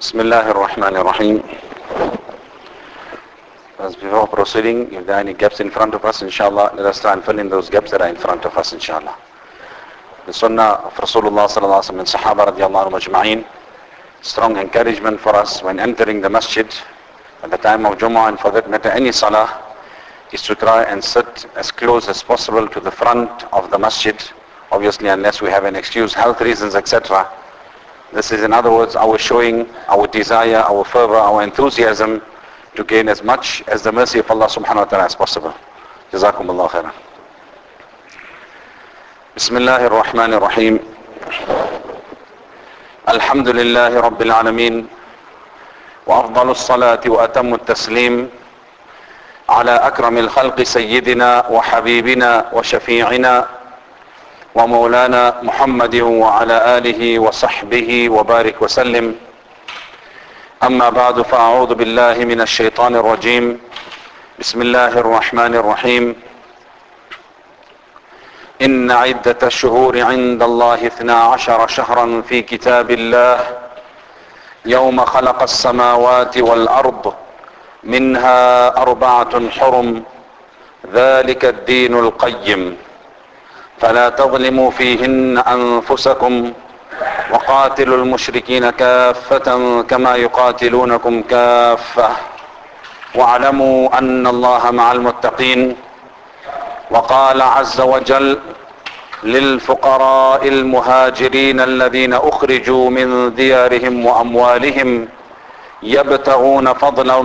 بسم الله الرحمن الرحيم As before proceeding, if there are any gaps in front of us, inshallah, let us try and fill in those gaps that are in front of us, inshallah. The sunnah of Rasulullah sallallahu alaihi wasallam and Sahaba radiallahu anhu majma'een, strong encouragement for us when entering the masjid at the time of Jumu'ah and for that matter any salah, is to try and sit as close as possible to the front of the masjid, obviously unless we have an excuse, health reasons, etc. This is in other words our showing our desire, our fervor, our enthusiasm to gain as much as the mercy of Allah subhanahu wa ta'ala as possible. جزاكم الله خيرا. بسم الله الرحمن الرحيم. الحمد لله رب العالمين وأفضل الصلاة وأتم التسليم على أكرم الخلق سيدنا وحبيبنا وشفيعنا ومولانا محمد وعلى آله وصحبه وبارك وسلم. أما بعد فأعوذ بالله من الشيطان الرجيم. بسم الله الرحمن الرحيم. إن عدة الشهور عند الله اثنا عشر شهرا في كتاب الله. يوم خلق السماوات والأرض منها أربعة حرم. ذلك الدين القيم. فلا تظلموا فيهن أنفسكم وقاتلوا المشركين كافة كما يقاتلونكم كافة. واعلموا أن الله مع المتقين. وقال عز وجل للفقراء المهاجرين الذين أخرجوا من ديارهم وأموالهم يبتغون فضلا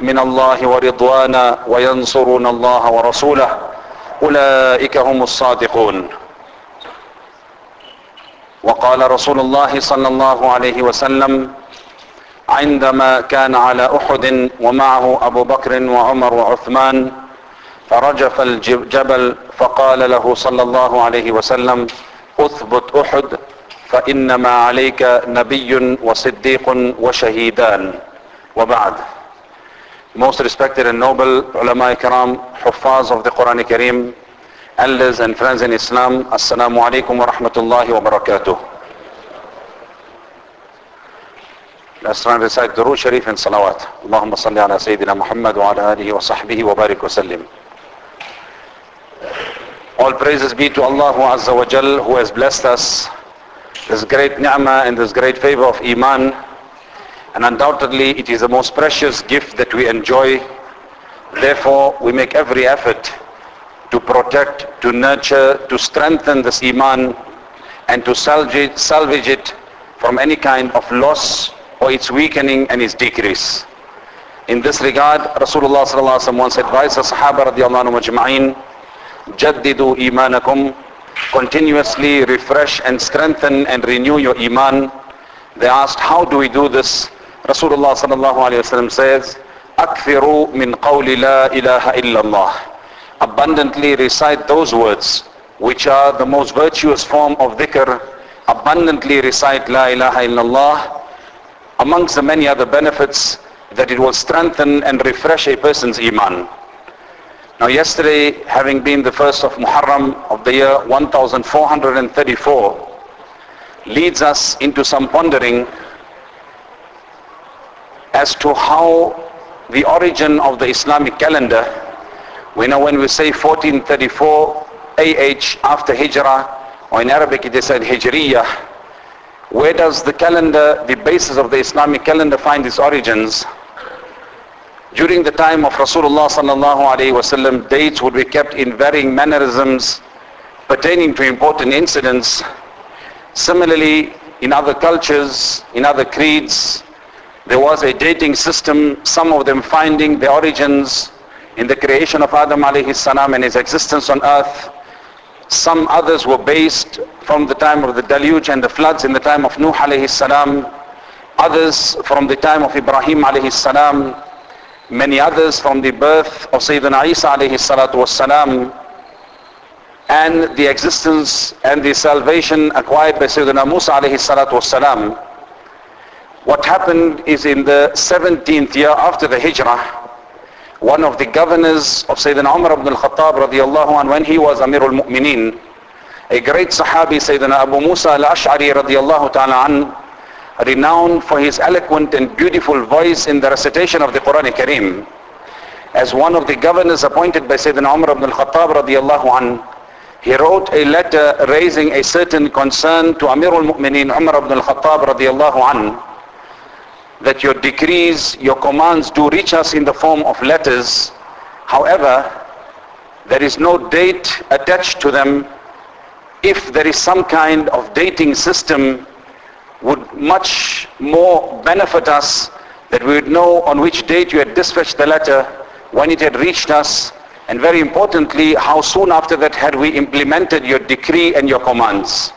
من الله ورضوانا وينصرون الله ورسوله. أولئك هم الصادقون. وقال رسول الله صلى الله عليه وسلم عندما كان على أحد ومعه أبو بكر وعمر وعثمان فرجف الجبل فقال له صلى الله عليه وسلم أثبت أحد فإنما عليك نبي وصديق وشهيدان. وبعد. Most respected and noble ulama ikram, huffaz of the Quran Kareem, elders and friends in Islam, Assalamu alaikum wa rahmatullahi wa barakatuh. Let's try and recite Durood Sharif and Salawat. Allahumma salli ala Sayyidina Muhammad wa ala alihi wa sahbihi wa barik wa sallim. All praises be to Allah Azza wa Jal who has blessed us this great ni'mah and this great favor of Iman. And undoubtedly it is the most precious gift that we enjoy. Therefore we make every effort to protect, to nurture, to strengthen this Iman and to salvage, salvage it from any kind of loss or its weakening and its decrease. In this regard, Rasulullah sallallahu alaihi wasallam once advised the Sahaba radiallahu anhu majma'in, jaddidu imanakum, continuously refresh and strengthen and renew your iman. They asked, how do we do this? Rasulullah sallallahu alayhi wasallam says, Akfiru min qawli la ilaha illallah. Abundantly recite those words, which are the most virtuous form of dhikr. Abundantly recite la ilaha illallah. Amongst the many other benefits, that it will strengthen and refresh a person's iman. Now yesterday, having been the first of Muharram of the year 1434, leads us into some pondering as to how the origin of the Islamic calendar, we know when we say 1434 AH after Hijrah, or in Arabic it is said Hijriyah, where does the calendar, the basis of the Islamic calendar find its origins? During the time of Rasulullah sallallahu alaihi wasallam, dates would be kept in varying mannerisms pertaining to important incidents. Similarly, in other cultures, in other creeds, there was a dating system, some of them finding the origins in the creation of Adam alayhi salam and his existence on earth. Some others were based from the time of the deluge and the floods in the time of Nuh alayhi salam. Others from the time of Ibrahim alayhi salam. Many others from the birth of Sayyidina Isa alayhi salatu wassalam and the existence and the salvation acquired by Sayyidina Musa alayhi salatu wassalam. What happened is in the 17th year after the Hijrah, one of the governors of Sayyidina Umar ibn al-Khattab radiallahu anh, when he was Amirul Mu'mineen, a great Sahabi, Sayyidina Abu Musa al-Ash'ari radiallahu ta'ala an, renowned for his eloquent and beautiful voice in the recitation of the Quran Kareem. As one of the governors appointed by Sayyidina Umar ibn al-Khattab radiallahu anh, he wrote a letter raising a certain concern to Amir al-Mu'mineen Umar ibn al-Khattab radiallahu anh, that your decrees, your commands do reach us in the form of letters. However, there is no date attached to them. If there is some kind of dating system would much more benefit us that we would know on which date you had dispatched the letter, when it had reached us, and very importantly, how soon after that had we implemented your decree and your commands.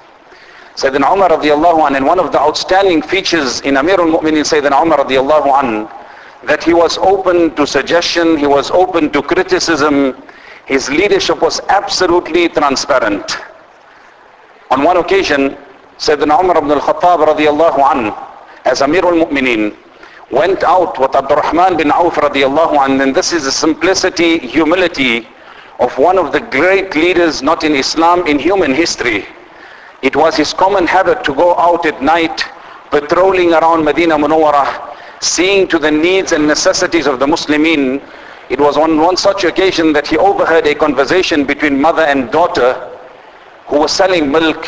Sayyidina Umar radiallahu anh, and one of the outstanding features in Amir al-Mu'minin Sayyidina Umar radiallahu anh, that he was open to suggestion, he was open to criticism, his leadership was absolutely transparent. On one occasion, Sayyidina Umar ibn al-Khattab radiallahu anh, as Amir al-Mu'minin, went out with Abdurrahman bin Auf radiallahu anh, and this is the simplicity, humility of one of the great leaders not in Islam, in human history. It was his common habit to go out at night, patrolling around Medina Munawwara, seeing to the needs and necessities of the Muslimin. It was on one such occasion that he overheard a conversation between mother and daughter who was selling milk.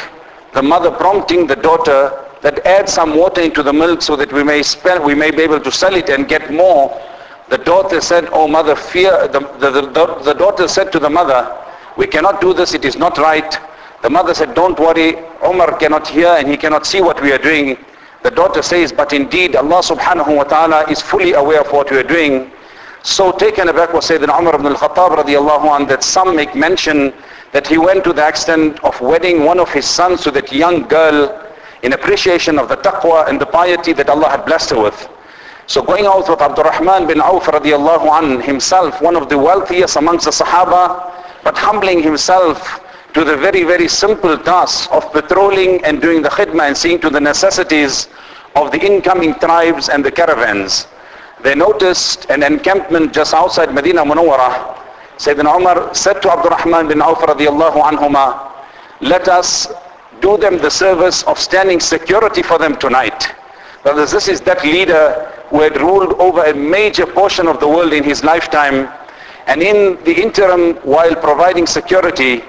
The mother prompting the daughter that add some water into the milk so that we may we may be able to sell it and get more. The daughter said, oh mother, fear, the, the, the, the daughter said to the mother, we cannot do this, it is not right. The mother said, don't worry, Umar cannot hear and he cannot see what we are doing. The daughter says, but indeed Allah subhanahu wa ta'ala is fully aware of what we are doing. So taken aback was Sayyidina Umar ibn al-Khattab radiallahu anh that some make mention that he went to the extent of wedding one of his sons to that young girl in appreciation of the taqwa and the piety that Allah had blessed her with. So going out with Abdurrahman bin Auf radiallahu anh himself, one of the wealthiest amongst the Sahaba, but humbling himself to the very, very simple task of patrolling and doing the khidmah and seeing to the necessities of the incoming tribes and the caravans. They noticed an encampment just outside Medina Munawwara. Sayyidina Umar said to Abdurrahman bin Auf radiallahu anhuma, let us do them the service of standing security for them tonight. Brothers, this is that leader who had ruled over a major portion of the world in his lifetime. And in the interim, while providing security,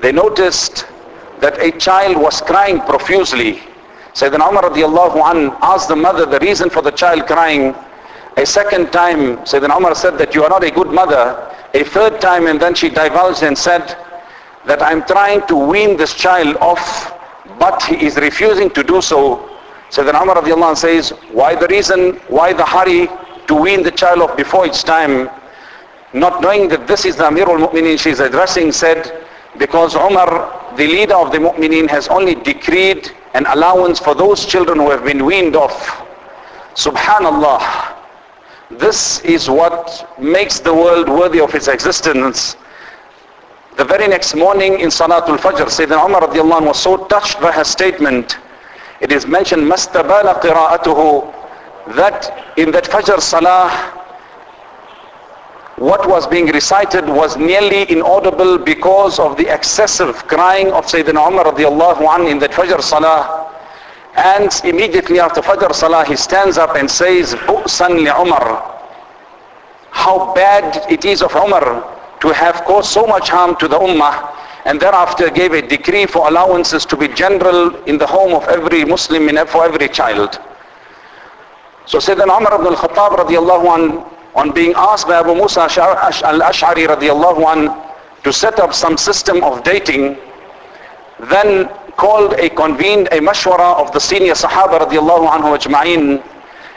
they noticed that a child was crying profusely. Sayyidina Umar radiallahu an asked the mother the reason for the child crying. A second time, Sayyidina Umar said that you are not a good mother. A third time, and then she divulged and said that I'm trying to wean this child off, but he is refusing to do so. Sayyidina Umar radiallahu an says, why the reason, why the hurry to wean the child off before its time? Not knowing that this is the Amir al-Mu'mineen she's addressing said, because Umar, the leader of the Mu'mineen, has only decreed an allowance for those children who have been weaned off. Subhanallah. This is what makes the world worthy of its existence. The very next morning in Salatul Fajr, Sayyidina Umar radiallahu anh was so touched by her statement. It is mentioned, مَسْتَبَالَ قِرَاءَتُهُ That in that Fajr Salah, what was being recited was nearly inaudible because of the excessive crying of Sayyidina Umar radiallahu anh in that Fajr Salah. And immediately after Fajr Salah, he stands up and says, بُؤْسًا لِعُمَرٍ How bad it is of Umar to have caused so much harm to the Ummah and thereafter gave a decree for allowances to be general in the home of every Muslim and for every child. So Sayyidina Umar ibn al-Khattab radiallahu anh on being asked by Abu Musa al-Ash'ari radiallahu an to set up some system of dating, then called a convened a mashwara of the senior Sahaba radiallahu anhu ajma'in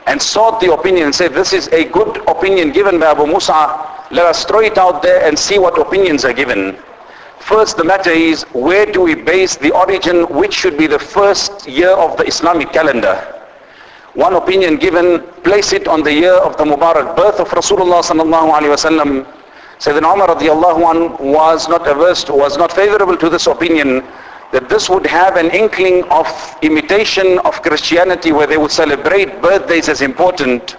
and sought the opinion and said this is a good opinion given by Abu Musa, let us throw it out there and see what opinions are given. First the matter is where do we base the origin which should be the first year of the Islamic calendar. One opinion given, place it on the year of the Mubarak birth of Rasulullah sallallahu alaihi wasallam. Sayyidina Umar radiallahu was not averse, was not favorable to this opinion that this would have an inkling of imitation of Christianity where they would celebrate birthdays as important.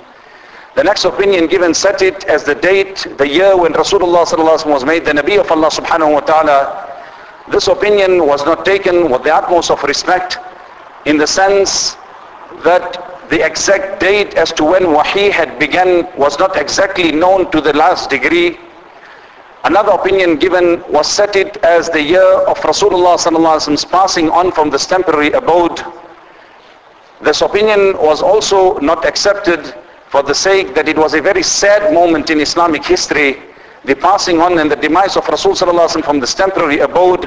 The next opinion given set it as the date, the year when Rasulullah sallallahu was made the Nabi of Allah subhanahu wa ta'ala. This opinion was not taken with the utmost of respect in the sense that the exact date as to when Wahi had begun was not exactly known to the last degree. Another opinion given was set it as the year of Rasulullah sallallahu passing on from this temporary abode. This opinion was also not accepted for the sake that it was a very sad moment in Islamic history, the passing on and the demise of Rasul sallallahu from this temporary abode.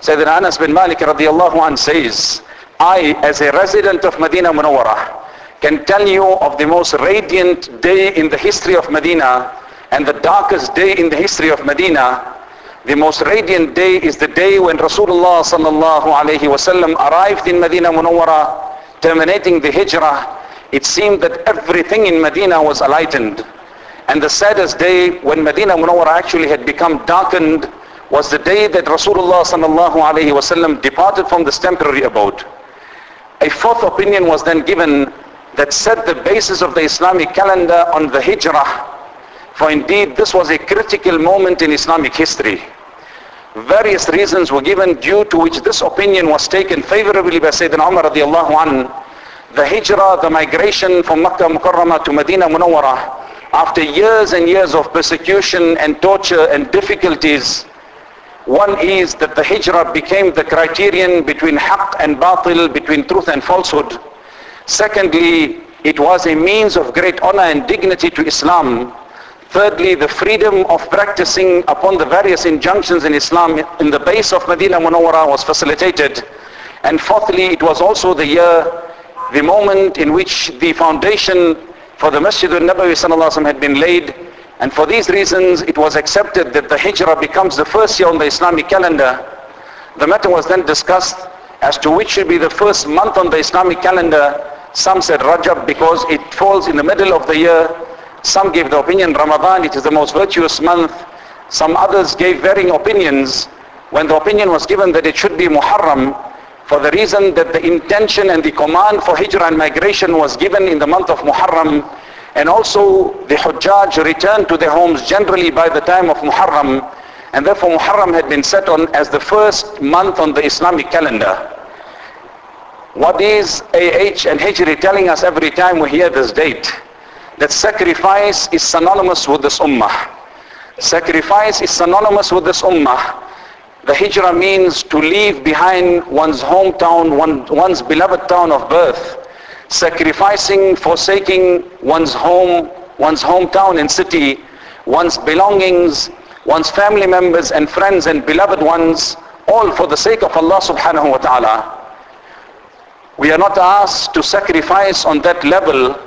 Sayyidina Anas bin Malik radiallahu anh says, I as a resident of Medina Munawwarah can tell you of the most radiant day in the history of Medina and the darkest day in the history of Medina. The most radiant day is the day when Rasulullah sallallahu alayhi wasallam arrived in Medina Munawwarah terminating the hijrah, it seemed that everything in Medina was enlightened. And the saddest day when Medina Munawwara actually had become darkened was the day that Rasulullah sallallahu alaihi wasallam departed from this temporary abode. A fourth opinion was then given that set the basis of the Islamic calendar on the hijrah. For indeed this was a critical moment in Islamic history. Various reasons were given due to which this opinion was taken favorably by Sayyidina Umar radiallahu an. The hijrah, the migration from Makkah Mukarramah to Medina Munawwarah after years and years of persecution and torture and difficulties. One is that the hijrah became the criterion between haqq and batil, between truth and falsehood. Secondly, it was a means of great honor and dignity to Islam. Thirdly, the freedom of practicing upon the various injunctions in Islam in the base of Medina Munawwara was facilitated. And fourthly, it was also the year, the moment in which the foundation for the Masjid al-Nabawi had been laid. And for these reasons, it was accepted that the Hijrah becomes the first year on the Islamic calendar. The matter was then discussed as to which should be the first month on the Islamic calendar. Some said Rajab because it falls in the middle of the year. Some gave the opinion Ramadan, it is the most virtuous month. Some others gave varying opinions. When the opinion was given that it should be Muharram, for the reason that the intention and the command for hijrah and migration was given in the month of Muharram, and also the Hujjaj returned to their homes generally by the time of Muharram, and therefore Muharram had been set on as the first month on the Islamic calendar. What is AH and Hijri telling us every time we hear this date? that sacrifice is synonymous with this ummah. Sacrifice is synonymous with this ummah. The hijrah means to leave behind one's hometown, one, one's beloved town of birth. Sacrificing, forsaking one's home, one's hometown and city, one's belongings, one's family members and friends and beloved ones, all for the sake of Allah subhanahu wa ta'ala. We are not asked to sacrifice on that level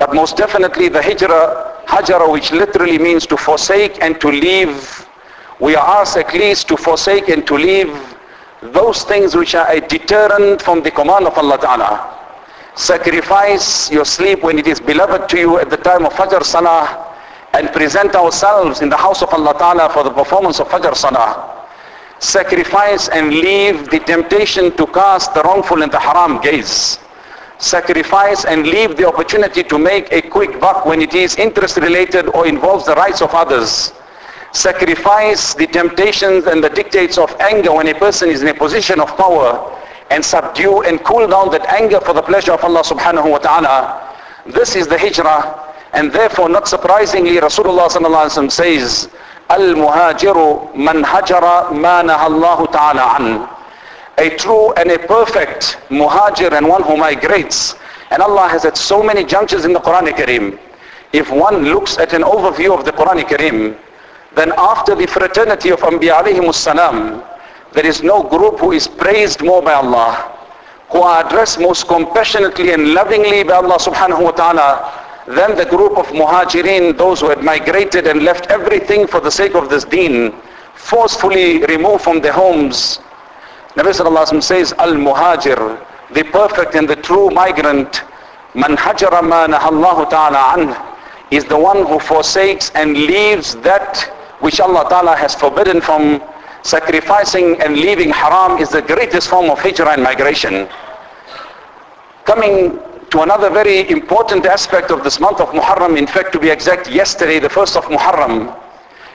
but most definitely the hijrah, hajara which literally means to forsake and to leave. We are asked at least to forsake and to leave those things which are a deterrent from the command of Allah Ta'ala. Sacrifice your sleep when it is beloved to you at the time of Fajr Salah and present ourselves in the house of Allah Ta'ala for the performance of Fajr Salah. Sacrifice and leave the temptation to cast the wrongful and the haram gaze sacrifice and leave the opportunity to make a quick buck when it is interest related or involves the rights of others. Sacrifice the temptations and the dictates of anger when a person is in a position of power and subdue and cool down that anger for the pleasure of Allah subhanahu wa ta'ala. This is the hijrah and therefore not surprisingly Rasulullah sallallahu says Al-muhajiru man hajara ma Allah ta'ala an a true and a perfect muhajir and one who migrates. And Allah has had so many junctures in the Quran Kareem. If one looks at an overview of the Quran Kareem, then after the fraternity of Anbiya alayhimus salam, there is no group who is praised more by Allah, who are addressed most compassionately and lovingly by Allah subhanahu wa ta'ala than the group of muhajirin, those who had migrated and left everything for the sake of this deen, forcefully removed from their homes, Nabi Sallallahu says, Al-Muhajir, the perfect and the true migrant, Man hajara ma nahallahu ta'ala anh, is the one who forsakes and leaves that which Allah Ta'ala has forbidden from sacrificing and leaving haram is the greatest form of hijrah and migration. Coming to another very important aspect of this month of Muharram, in fact to be exact, yesterday, the first of Muharram,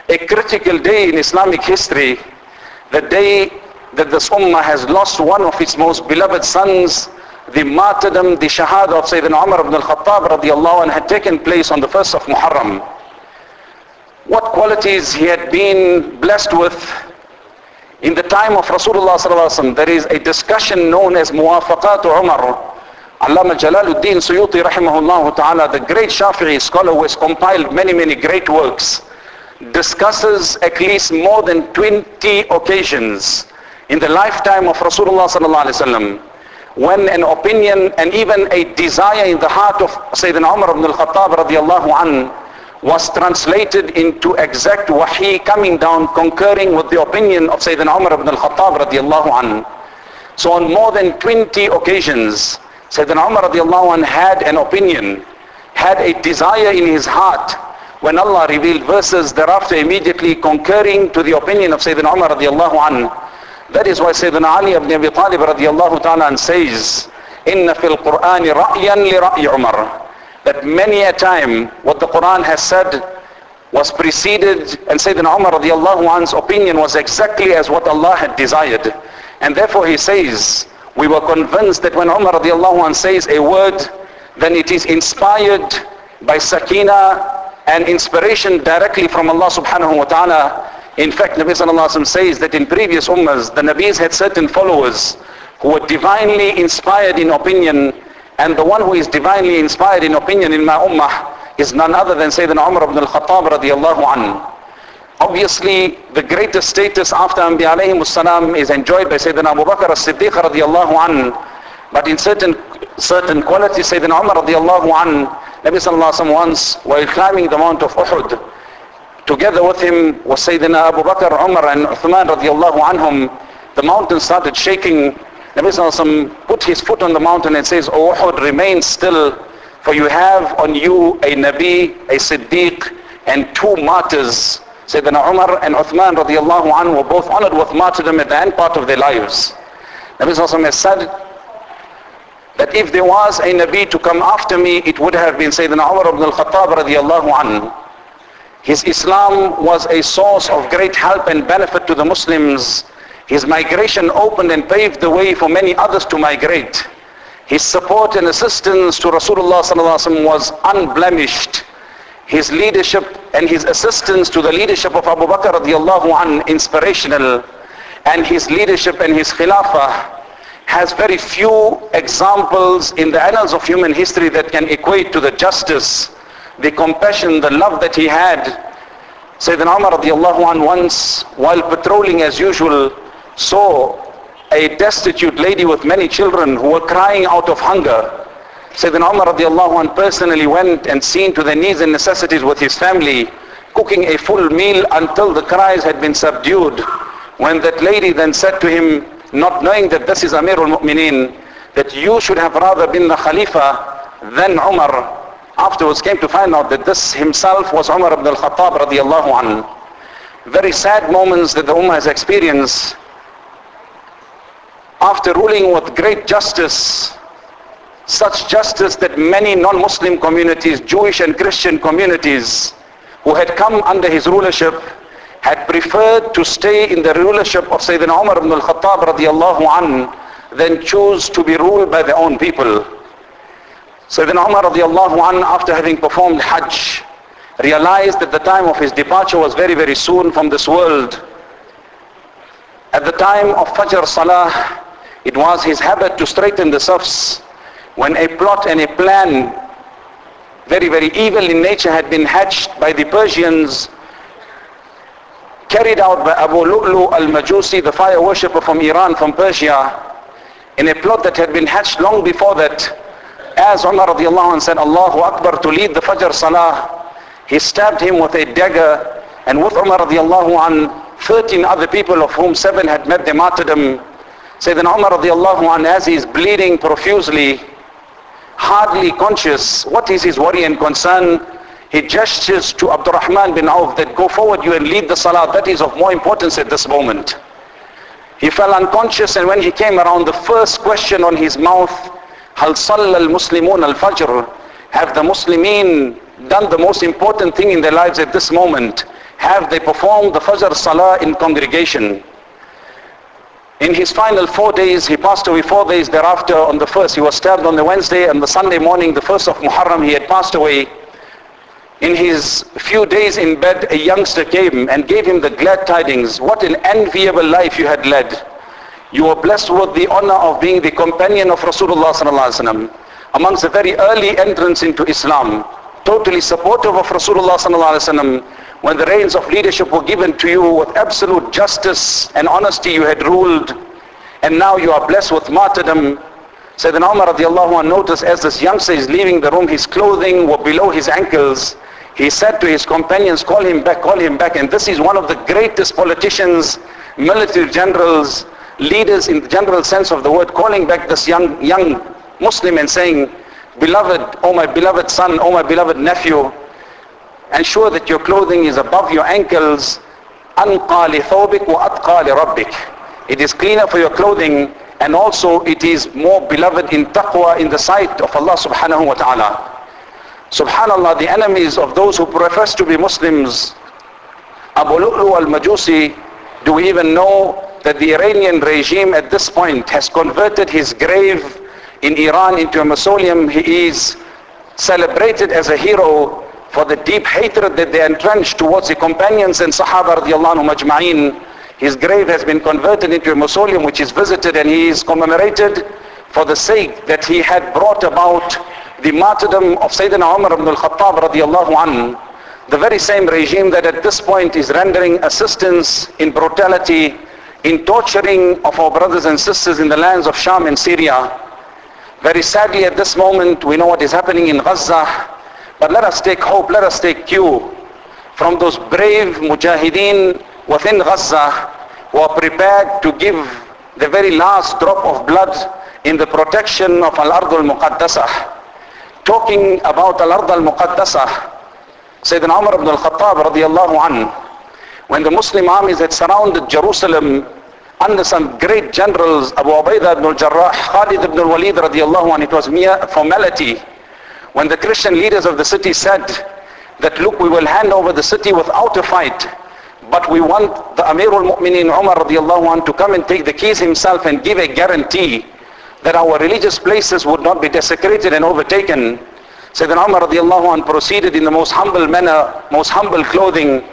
a critical day in Islamic history, the day that this ummah has lost one of its most beloved sons, the martyrdom, the shahada of Sayyidina Umar ibn al-Khattab radiallahu anhu had taken place on the 1st of Muharram. What qualities he had been blessed with in the time of Rasulullah sallallahu alaihi wasallam. There is a discussion known as Muwafaqat Umar. Allama Jalaluddin Suyuti rahimahullah ta'ala, the great Shafi'i scholar who has compiled many, many great works, discusses at least more than 20 occasions in the lifetime of Rasulullah sallallahu alaihi wasallam when an opinion and even a desire in the heart of Sayyidina Umar ibn al-Khattab radiallahu an was translated into exact wahi coming down concurring with the opinion of Sayyidina Umar ibn al-Khattab radiallahu an. So on more than 20 occasions, Sayyidina Umar radiallahu an had an opinion, had a desire in his heart when Allah revealed verses thereafter immediately concurring to the opinion of Sayyidina Umar radiallahu an. That is why Sayyidina Ali ibn Abi Talib radiallahu ta'ala says, إن في القرآن رأيا لرأي عمر that many a time what the Quran has said was preceded and Sayyidina Umar radiallahu anhu's opinion was exactly as what Allah had desired. And therefore he says, we were convinced that when Umar radiallahu anh says a word, then it is inspired by sakina and inspiration directly from Allah subhanahu wa ta'ala. In fact, Nabi sallallahu alayhi wa says that in previous ummahs, the Nabis had certain followers who were divinely inspired in opinion and the one who is divinely inspired in opinion in my ummah is none other than Sayyidina Umar ibn al-Khattab radiallahu anhu. Obviously, the greatest status after Anbiya alayhi salam is enjoyed by Sayyidina Abu Bakr as-Siddiq radiallahu anhu. But in certain certain qualities, Sayyidina Umar radiallahu anhu, Nabi sallallahu alayhi wa once, while climbing the mount of Uhud, together with him was Sayyidina Abu Bakr, Umar and Uthman radiallahu anhum. The mountain started shaking Nabi Sallallahu put his foot on the mountain and says, O Uhud, remain still, for you have on you a Nabi, a Siddiq, and two martyrs. Sayyidina Umar and Uthman radiallahu anhu were both honored with martyrdom at the end part of their lives. Nabi Sallallahu has said that if there was a Nabi to come after me, it would have been Sayyidina Umar ibn al-Khattab radiallahu anhu. His Islam was a source of great help and benefit to the Muslims his migration opened and paved the way for many others to migrate. His support and assistance to Rasulullah was unblemished. His leadership and his assistance to the leadership of Abu Bakr radiallahu an inspirational. And his leadership and his khilafah has very few examples in the annals of human history that can equate to the justice, the compassion, the love that he had. Sayyidina Umar radiallahu an once, while patrolling as usual, saw a destitute lady with many children who were crying out of hunger. Sayyidina Umar radiallahu anh personally went and seen to the needs and necessities with his family, cooking a full meal until the cries had been subdued. When that lady then said to him, not knowing that this is Amirul Mu'mineen, that you should have rather been the Khalifa than Umar, afterwards came to find out that this himself was Umar ibn al-Khattab radiallahu anh. Very sad moments that the Ummah has experienced after ruling with great justice, such justice that many non-Muslim communities, Jewish and Christian communities who had come under his rulership had preferred to stay in the rulership of Sayyidina Umar ibn al-Khattab radiallahu an than choose to be ruled by their own people. Sayyidina Umar radiallahu an after having performed Hajj realized that the time of his departure was very very soon from this world. At the time of Fajr Salah it was his habit to straighten the safs when a plot and a plan very, very evil in nature had been hatched by the Persians carried out by Abu Lu'lu al-Majusi, the fire worshipper from Iran, from Persia, in a plot that had been hatched long before that. As Umar radiallahu anh said, Allahu Akbar to lead the Fajr Salah, he stabbed him with a dagger, and with Umar radiallahu anh, 13 other people of whom seven had met their martyrdom, Sayyidina Umar radiallahu anh, as he is bleeding profusely, hardly conscious, what is his worry and concern? He gestures to Abdurrahman bin Auf that go forward you and lead the salah. That is of more importance at this moment. He fell unconscious and when he came around the first question on his mouth, Hal salla al-Muslimun al-Fajr? Have the Muslimin done the most important thing in their lives at this moment? Have they performed the Fajr Salah in congregation? In his final four days, he passed away four days thereafter on the first. He was stabbed on the Wednesday and the Sunday morning, the first of Muharram, he had passed away. In his few days in bed, a youngster came and gave him the glad tidings. What an enviable life you had led. You were blessed with the honor of being the companion of Rasulullah sallallahu amongst the very early entrants into Islam, totally supportive of Rasulullah sallallahu. When the reins of leadership were given to you with absolute justice and honesty, you had ruled, and now you are blessed with martyrdom. Sayyidina Umar radiallahu anh noticed as this youngster is leaving the room, his clothing were below his ankles. He said to his companions, call him back, call him back. And this is one of the greatest politicians, military generals, leaders in the general sense of the word, calling back this young, young Muslim and saying, beloved, oh my beloved son, oh my beloved nephew, ensure that your clothing is above your ankles, أنقى لثوبك وأتقى لربك. It is cleaner for your clothing and also it is more beloved in taqwa in the sight of Allah subhanahu wa ta'ala. Subhanallah, the enemies of those who profess to be Muslims, Abu Lu'lu al-Majusi, do we even know that the Iranian regime at this point has converted his grave in Iran into a mausoleum. He is celebrated as a hero for the deep hatred that they entrenched towards the companions and Sahaba radiallahu majma'in. His grave has been converted into a mausoleum which is visited and he is commemorated for the sake that he had brought about the martyrdom of Sayyidina Umar ibn al-Khattab radiallahu anhu. The very same regime that at this point is rendering assistance in brutality, in torturing of our brothers and sisters in the lands of Sham and Syria. Very sadly at this moment we know what is happening in Gaza. But let us take hope, let us take cue from those brave mujahideen within Gaza who are prepared to give the very last drop of blood in the protection of Al-Ard al-Muqaddasah. Talking about Al-Ard al-Muqaddasah, Sayyidina Umar ibn al-Khattab radiallahu anhu, when the Muslim armies had surrounded Jerusalem under some great generals, Abu Ubaidah ibn al-Jarrah, Khalid ibn al-Walid radiallahu anhu, it was mere formality. When the Christian leaders of the city said that look, we will hand over the city without a fight, but we want the Amirul Mu'mineen Umar radiallahu anhu to come and take the keys himself and give a guarantee that our religious places would not be desecrated and overtaken. Sayyidina Umar radiallahu anh proceeded in the most humble manner, most humble clothing,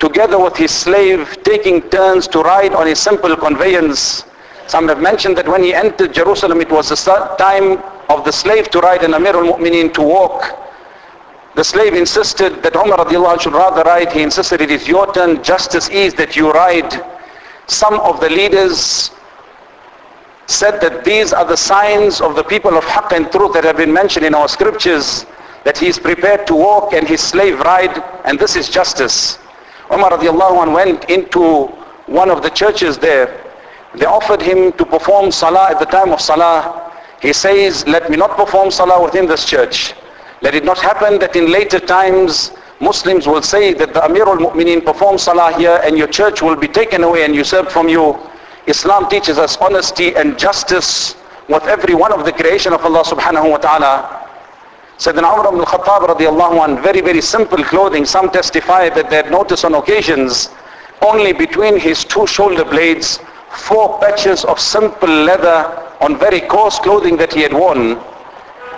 together with his slave, taking turns to ride on a simple conveyance. Some have mentioned that when he entered Jerusalem, it was the time of the slave to ride and Amir al-Mu'mineen to walk. The slave insisted that Umar radiallahu should rather ride. He insisted it is your turn, justice is that you ride. Some of the leaders said that these are the signs of the people of haqq and truth that have been mentioned in our scriptures that he is prepared to walk and his slave ride and this is justice umar radiallahu anh went into one of the churches there they offered him to perform salah at the time of salah he says let me not perform salah within this church let it not happen that in later times muslims will say that the amir al-mu'mineen performs salah here and your church will be taken away and usurped from you Islam teaches us honesty and justice with every one of the creation of Allah subhanahu wa ta'ala. Sayyidina Umar ibn al-Khattab radiallahu anh, very, very simple clothing. Some testify that they had noticed on occasions only between his two shoulder blades, four patches of simple leather on very coarse clothing that he had worn.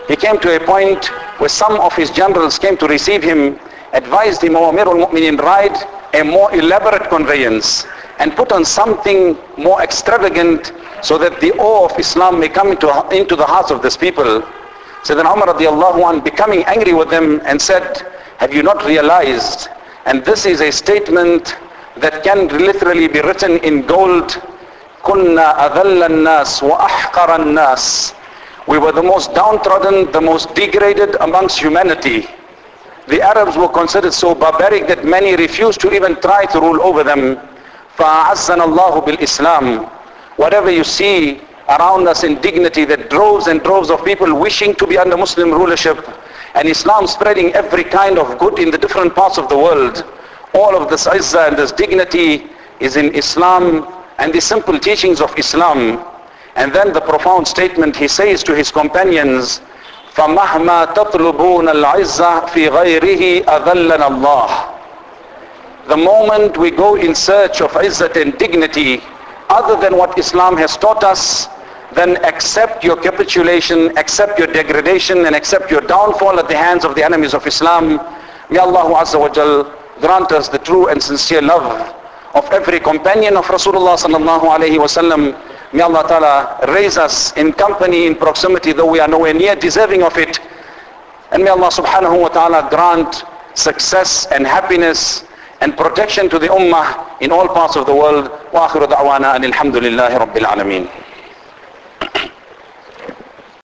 He came to a point where some of his generals came to receive him, advised him, O Amir al-Mu'mineen, ride a more elaborate conveyance and put on something more extravagant so that the awe of Islam may come into, into the hearts of this people. So then Umar radiallahu anh becoming angry with them and said, have you not realized? And this is a statement that can literally be written in gold. كنا أذل الناس وأحقر الناس. We were the most downtrodden, the most degraded amongst humanity. The Arabs were considered so barbaric that many refused to even try to rule over them. فَأَعَزَّنَا اللَّهُ بِالْإِسْلَامِ Whatever you see around us in dignity, that droves and droves of people wishing to be under Muslim rulership, and Islam spreading every kind of good in the different parts of the world. All of this izzah and this dignity is in Islam and the simple teachings of Islam. And then the profound statement he says to his companions, فَمَهْمَا تَطْلُبُونَ الْعِزَّةِ فِي غَيْرِهِ أَذَلَّنَا اللَّهِ the moment we go in search of izzat and dignity other than what Islam has taught us, then accept your capitulation, accept your degradation, and accept your downfall at the hands of the enemies of Islam. May Allah Azza wa Jal grant us the true and sincere love of every companion of Rasulullah sallallahu alayhi wasallam. May Allah Ta'ala raise us in company, in proximity, though we are nowhere near deserving of it. And may Allah subhanahu wa ta'ala grant success and happiness and protection to the ummah in all parts of the world. وآخر دعوانا أن الحمد لله رب العالمين.